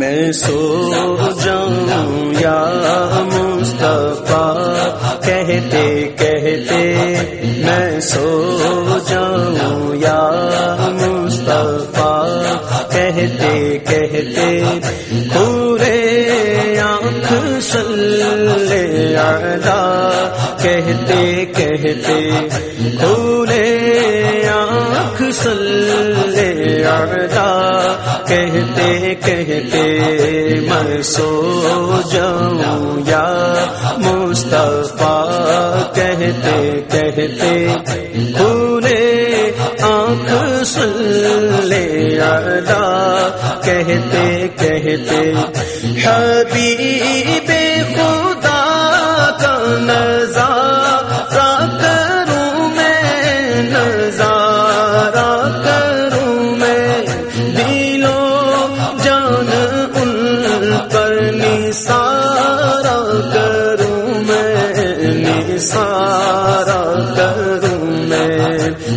میں سو جاؤں یا مصطفیٰ، کہتے کہتے میں سو جاؤں یا مصطفیٰ، کہتے کہتے پورے آنکھ سلے آدھا کہتے کہتے پورے آنکھ سلے آدھا کہتے کہتے میں سو جاؤں یا مصطفیٰ، کہتے کہتے پورے آنکھ سلے ادا کہتے کہتے حبیب خدا کا نظارہ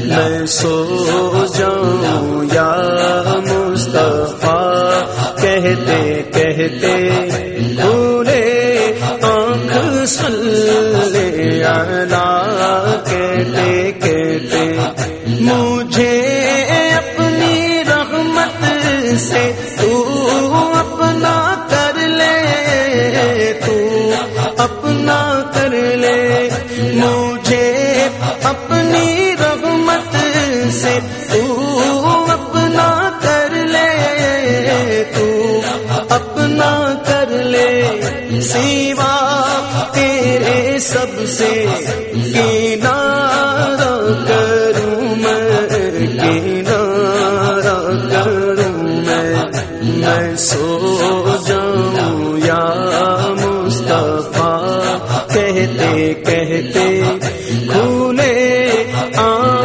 میں سو جاؤں یا مصطفیٰ؟ کہتے کہتے پورے آنکھ سلے اللہ کہتے کہتے مجھے اپنی رحمت سے تو اپنا کر لے، تو اپنا تو اپنا کر لے، تو اپنا کر لے۔ سیوا تیرے سب سے کنارا کروں میں کنارا کروں میں۔ میں سو جاؤں یا مصطفیٰ، کہتے کہتے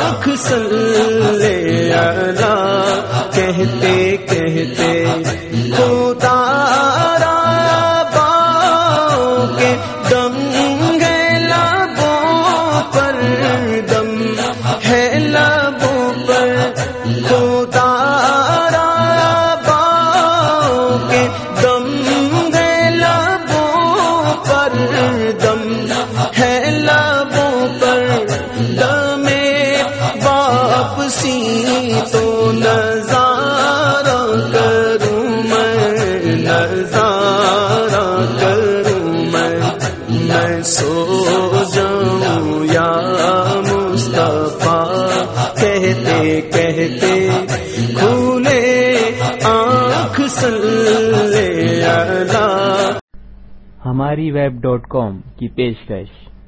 آنکھ سلے اللہ کہتے کہتے خدا کہتے کہتے کھولے آنکھ سلے اللہ۔ ہماری ویب ڈاٹ کام کی پیشکش۔